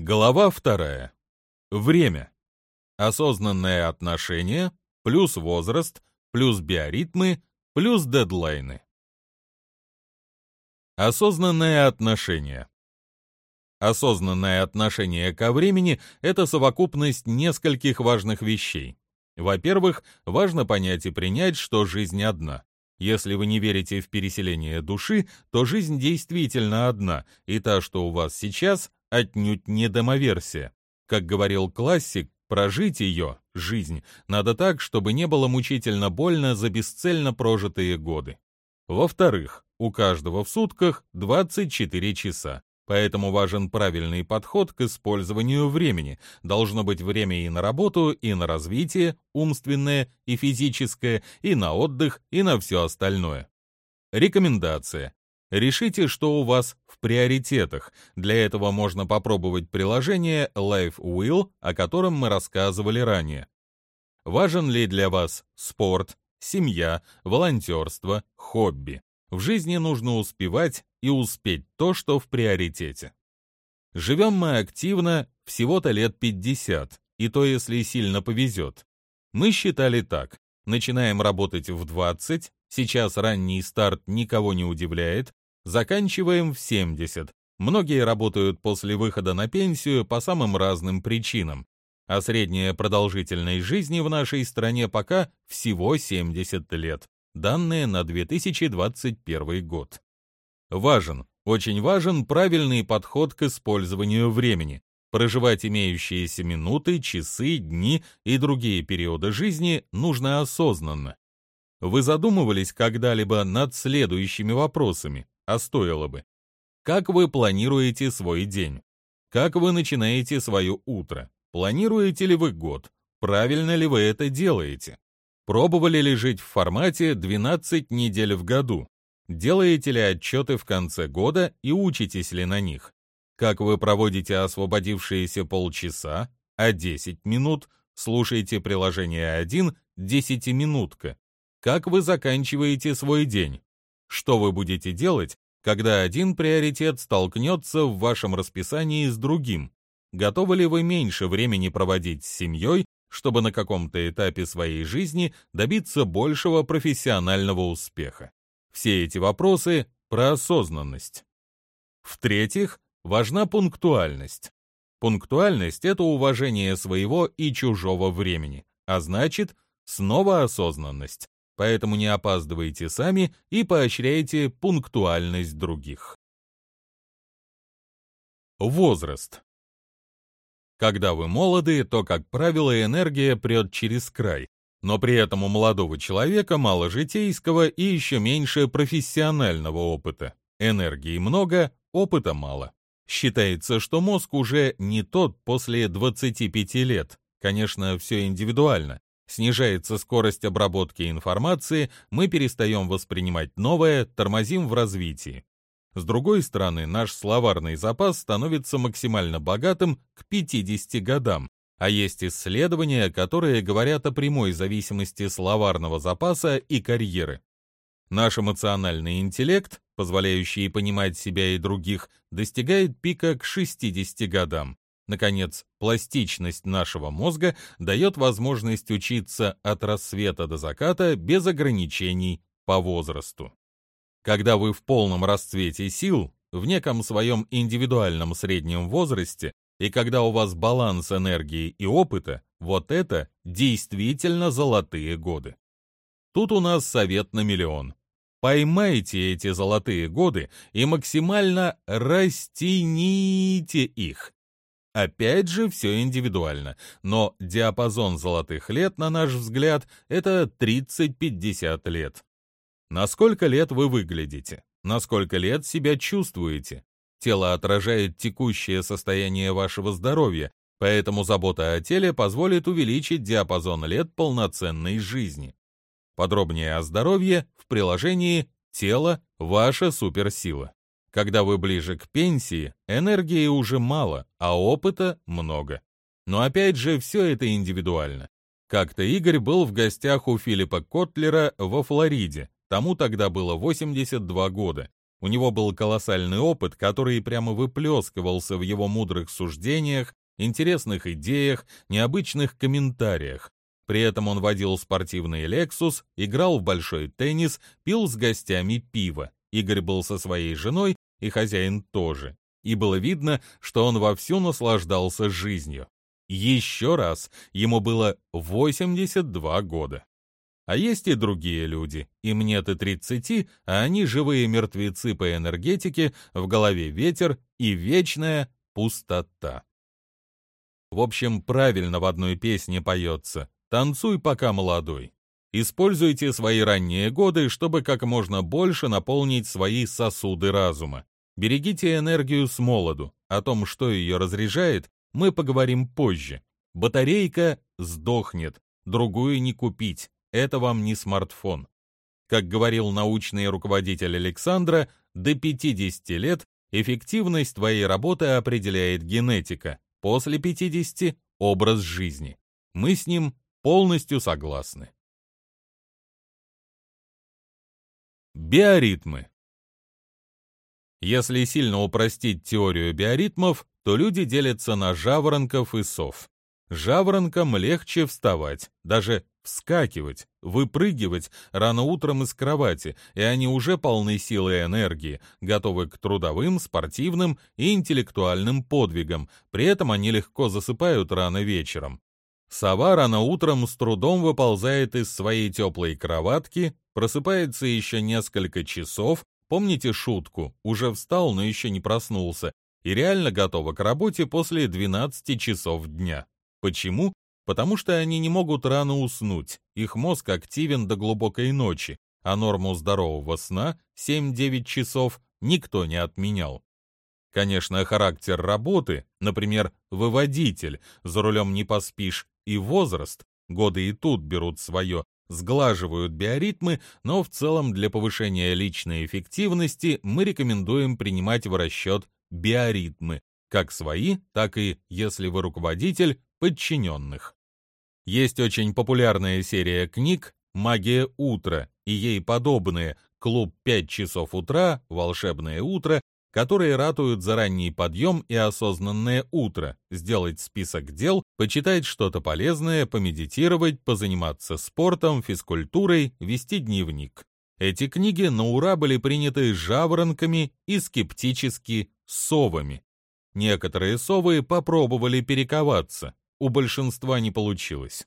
Глава вторая. Время. Осознанное отношение плюс возраст плюс биоритмы плюс дедлайны. Осознанное отношение. Осознанное отношение ко времени – это совокупность нескольких важных вещей. Во-первых, важно понять и принять, что жизнь одна. Если вы не верите в переселение души, то жизнь действительно одна, и та, что у вас сейчас, отнюдь не домоверсия. Как говорил классик, прожить ее, жизнь, надо так, чтобы не было мучительно больно за бесцельно прожитые годы. Во-вторых, у каждого в сутках 24 часа. Поэтому важен правильный подход к использованию времени. Должно быть время и на работу, и на развитие, умственное и физическое, и на отдых, и на все остальное. Рекомендация. Решите, что у вас в приоритетах. Для этого можно попробовать приложение Life Will, о котором мы рассказывали ранее. Важен ли для вас спорт, семья, волонтерство, хобби? В жизни нужно успевать и успеть то, что в приоритете. Живем мы активно всего-то лет 50, и то, если сильно повезет. Мы считали так. Начинаем работать в 20, сейчас ранний старт никого не удивляет, заканчиваем в 70. Многие работают после выхода на пенсию по самым разным причинам, а средняя продолжительность жизни в нашей стране пока всего 70 лет данные на 2021 год. Важен, очень важен правильный подход к использованию времени. Проживать имеющиеся минуты, часы, дни и другие периоды жизни нужно осознанно. Вы задумывались когда-либо над следующими вопросами, а стоило бы. Как вы планируете свой день? Как вы начинаете свое утро? Планируете ли вы год? Правильно ли вы это делаете? Пробовали ли жить в формате 12 недель в году? Делаете ли отчеты в конце года и учитесь ли на них? Как вы проводите освободившиеся полчаса, а 10 минут? Слушайте приложение 1 10-минутка. Как вы заканчиваете свой день? Что вы будете делать, когда один приоритет столкнется в вашем расписании с другим? Готовы ли вы меньше времени проводить с семьей чтобы на каком-то этапе своей жизни добиться большего профессионального успеха. Все эти вопросы про осознанность. В-третьих, важна пунктуальность. Пунктуальность — это уважение своего и чужого времени, а значит, снова осознанность. Поэтому не опаздывайте сами и поощряйте пунктуальность других. Возраст. Когда вы молоды, то, как правило, энергия прет через край, но при этом у молодого человека мало житейского и еще меньше профессионального опыта. Энергии много, опыта мало. Считается, что мозг уже не тот после 25 лет. Конечно, все индивидуально. Снижается скорость обработки информации, мы перестаем воспринимать новое, тормозим в развитии. С другой стороны, наш словарный запас становится максимально богатым к 50 годам, а есть исследования, которые говорят о прямой зависимости словарного запаса и карьеры. Наш эмоциональный интеллект, позволяющий понимать себя и других, достигает пика к 60 годам. Наконец, пластичность нашего мозга дает возможность учиться от рассвета до заката без ограничений по возрасту. Когда вы в полном расцвете сил, в неком своем индивидуальном среднем возрасте, и когда у вас баланс энергии и опыта, вот это действительно золотые годы. Тут у нас совет на миллион. Поймайте эти золотые годы и максимально растяните их. Опять же, все индивидуально, но диапазон золотых лет, на наш взгляд, это 30-50 лет. На сколько лет вы выглядите? На сколько лет себя чувствуете? Тело отражает текущее состояние вашего здоровья, поэтому забота о теле позволит увеличить диапазон лет полноценной жизни. Подробнее о здоровье в приложении «Тело – ваша суперсила». Когда вы ближе к пенсии, энергии уже мало, а опыта много. Но опять же, все это индивидуально. Как-то Игорь был в гостях у Филиппа Котлера во Флориде, Тому тогда было 82 года. У него был колоссальный опыт, который прямо выплескивался в его мудрых суждениях, интересных идеях, необычных комментариях. При этом он водил спортивный «Лексус», играл в большой теннис, пил с гостями пиво. Игорь был со своей женой, и хозяин тоже. И было видно, что он вовсю наслаждался жизнью. Еще раз, ему было 82 года. А есть и другие люди, им нет и 30, а они живые мертвецы по энергетике, в голове ветер и вечная пустота. В общем, правильно в одной песне поется «Танцуй, пока молодой». Используйте свои ранние годы, чтобы как можно больше наполнить свои сосуды разума. Берегите энергию с молоду. О том, что ее разряжает, мы поговорим позже. Батарейка сдохнет, другую не купить это вам не смартфон. Как говорил научный руководитель Александра, до 50 лет эффективность твоей работы определяет генетика, после 50 – образ жизни. Мы с ним полностью согласны. Биоритмы. Если сильно упростить теорию биоритмов, то люди делятся на жаворонков и сов. Жаворонкам легче вставать, даже вскакивать, выпрыгивать рано утром из кровати, и они уже полны силы и энергии, готовы к трудовым, спортивным и интеллектуальным подвигам, при этом они легко засыпают рано вечером. Сова рано утром с трудом выползает из своей теплой кроватки, просыпается еще несколько часов, помните шутку, уже встал, но еще не проснулся, и реально готова к работе после 12 часов дня. Почему? Потому что они не могут рано уснуть, их мозг активен до глубокой ночи, а норму здорового сна 7-9 часов никто не отменял. Конечно, характер работы, например, выводитель, за рулем не поспишь, и возраст, годы и тут берут свое, сглаживают биоритмы, но в целом для повышения личной эффективности мы рекомендуем принимать в расчет биоритмы, как свои, так и, если вы руководитель, подчиненных. Есть очень популярная серия книг «Магия утра» и ей подобные «Клуб 5 часов утра», «Волшебное утро», которые ратуют за ранний подъем и осознанное утро, сделать список дел, почитать что-то полезное, помедитировать, позаниматься спортом, физкультурой, вести дневник. Эти книги на ура были приняты жаворонками и скептически совами. Некоторые совы попробовали перековаться, у большинства не получилось.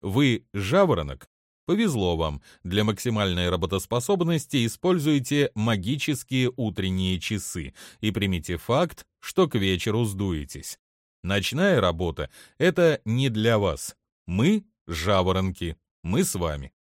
Вы жаворонок? Повезло вам. Для максимальной работоспособности используйте магические утренние часы и примите факт, что к вечеру сдуетесь. Ночная работа — это не для вас. Мы — жаворонки, мы с вами.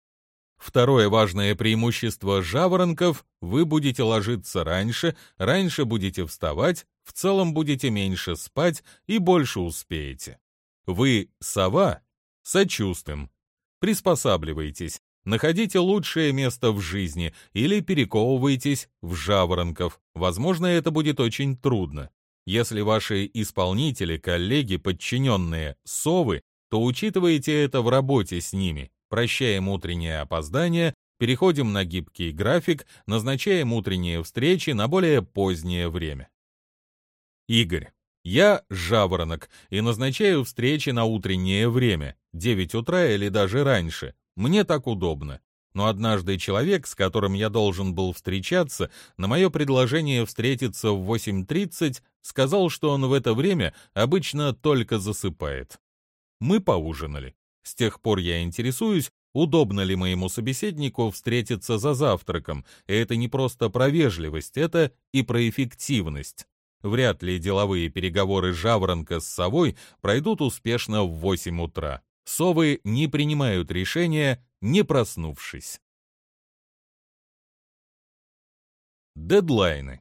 Второе важное преимущество жаворонков – вы будете ложиться раньше, раньше будете вставать, в целом будете меньше спать и больше успеете. Вы сова? Сочувствуем. Приспосабливайтесь, находите лучшее место в жизни или перековывайтесь в жаворонков. Возможно, это будет очень трудно. Если ваши исполнители, коллеги, подчиненные совы, то учитывайте это в работе с ними. Прощаем утреннее опоздание, переходим на гибкий график, назначаем утренние встречи на более позднее время. Игорь. Я жаворонок и назначаю встречи на утреннее время, 9 утра или даже раньше. Мне так удобно. Но однажды человек, с которым я должен был встречаться, на мое предложение встретиться в 8.30, сказал, что он в это время обычно только засыпает. Мы поужинали. С тех пор я интересуюсь, удобно ли моему собеседнику встретиться за завтраком, и это не просто про вежливость, это и про эффективность. Вряд ли деловые переговоры жаворонка с совой пройдут успешно в 8 утра. Совы не принимают решения, не проснувшись. Дедлайны.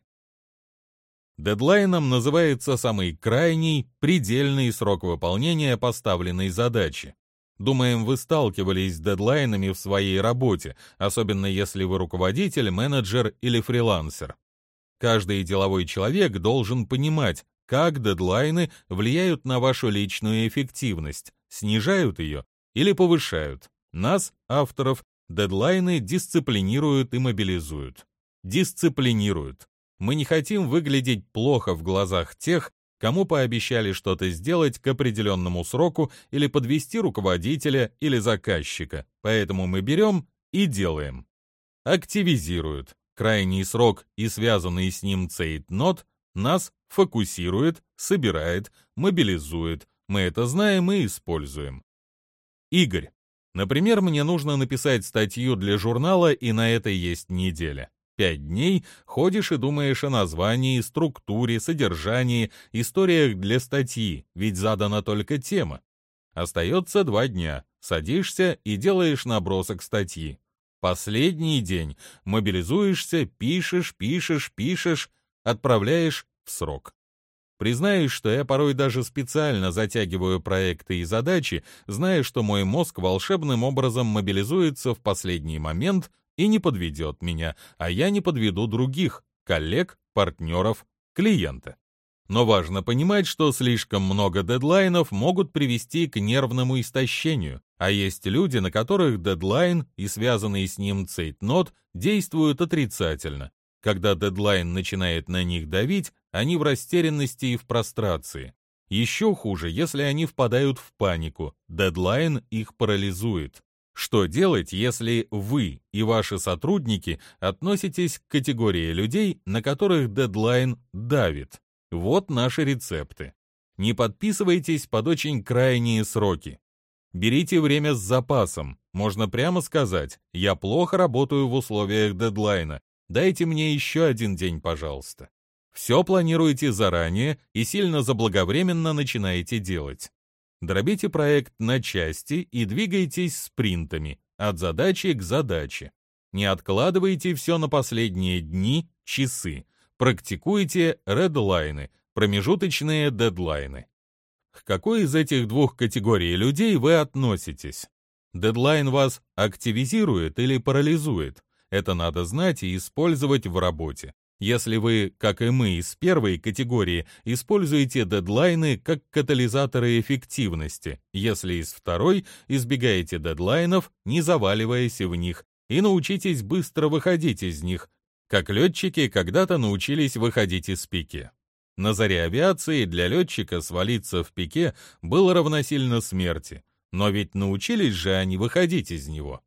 Дедлайном называется самый крайний, предельный срок выполнения поставленной задачи. Думаем, вы сталкивались с дедлайнами в своей работе, особенно если вы руководитель, менеджер или фрилансер. Каждый деловой человек должен понимать, как дедлайны влияют на вашу личную эффективность, снижают ее или повышают. Нас, авторов, дедлайны дисциплинируют и мобилизуют. дисциплинируют. Мы не хотим выглядеть плохо в глазах тех, кому пообещали что-то сделать к определенному сроку или подвести руководителя или заказчика, поэтому мы берем и делаем. Активизируют. Крайний срок и связанный с ним цейтнот нас фокусирует, собирает, мобилизует. Мы это знаем и используем. Игорь. Например, мне нужно написать статью для журнала, и на это есть неделя. Пять дней ходишь и думаешь о названии, структуре, содержании, историях для статьи, ведь задана только тема. Остается два дня. Садишься и делаешь набросок статьи. Последний день мобилизуешься, пишешь, пишешь, пишешь, отправляешь в срок. Признаюсь, что я порой даже специально затягиваю проекты и задачи, зная, что мой мозг волшебным образом мобилизуется в последний момент и не подведет меня, а я не подведу других, коллег, партнеров, клиента. Но важно понимать, что слишком много дедлайнов могут привести к нервному истощению, а есть люди, на которых дедлайн и связанный с ним цейтнот действуют отрицательно. Когда дедлайн начинает на них давить, они в растерянности и в прострации. Еще хуже, если они впадают в панику, дедлайн их парализует. Что делать, если вы и ваши сотрудники относитесь к категории людей, на которых дедлайн давит? Вот наши рецепты. Не подписывайтесь под очень крайние сроки. Берите время с запасом. Можно прямо сказать, я плохо работаю в условиях дедлайна. Дайте мне еще один день, пожалуйста. Все планируете заранее и сильно заблаговременно начинаете делать. Дробите проект на части и двигайтесь спринтами, от задачи к задаче. Не откладывайте все на последние дни, часы. Практикуйте редлайны, промежуточные дедлайны. К какой из этих двух категорий людей вы относитесь? Дедлайн вас активизирует или парализует? Это надо знать и использовать в работе. Если вы, как и мы из первой категории, используете дедлайны как катализаторы эффективности, если из второй избегаете дедлайнов, не заваливаясь в них, и научитесь быстро выходить из них, как летчики когда-то научились выходить из пике. На заре авиации для летчика свалиться в пике было равносильно смерти, но ведь научились же они выходить из него.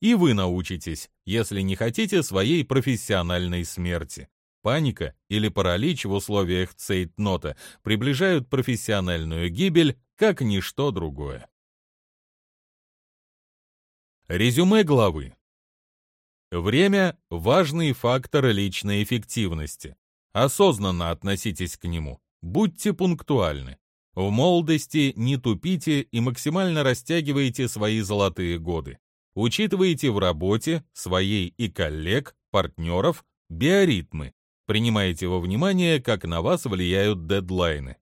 И вы научитесь, если не хотите своей профессиональной смерти. Паника или паралич в условиях цейтнота приближают профессиональную гибель, как ничто другое. Резюме главы. Время – важный фактор личной эффективности. Осознанно относитесь к нему. Будьте пунктуальны. В молодости не тупите и максимально растягивайте свои золотые годы. Учитывайте в работе своей и коллег, партнеров, биоритмы. Принимайте во внимание, как на вас влияют дедлайны.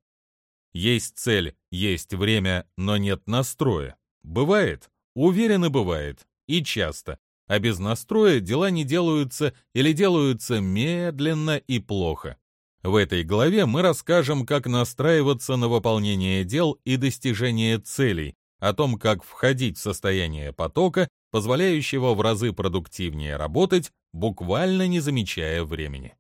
Есть цель, есть время, но нет настроя. Бывает? Уверенно бывает. И часто. А без настроя дела не делаются или делаются медленно и плохо. В этой главе мы расскажем, как настраиваться на выполнение дел и достижение целей, о том, как входить в состояние потока позволяющего в разы продуктивнее работать, буквально не замечая времени.